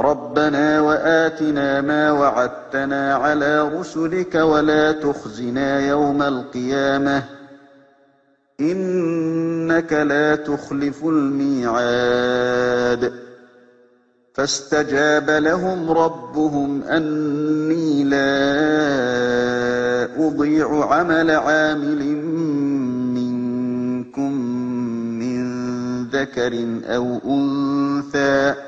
رَبَّنَا وَآتِنَا مَا وَعَدتَّنَا عَلَىٰ رُسُلِكَ وَلَا تُخْزِنَا يَوْمَ الْقِيَامَةِ ۗ. إِنَّكَ لَا تُخْلِفُ الْمِيعَادَ. فَاسْتَجَابَ لَهُمْ رَبُّهُمْ أَنِّي لَا أُضِيعُ عَمَلَ عَامِلٍ مِّنكُم مِّن ذَكَرٍ أَوْ أُنثَىٰ.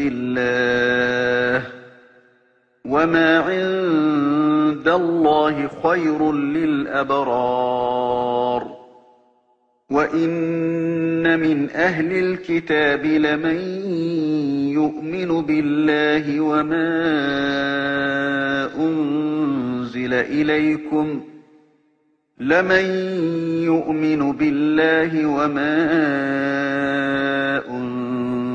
الله وما عند الله خير للأبرار وإن من أهل الكتاب لمن يؤمن بالله وما أنزل إليكم ۖ لمن يؤمن بالله وما أنزل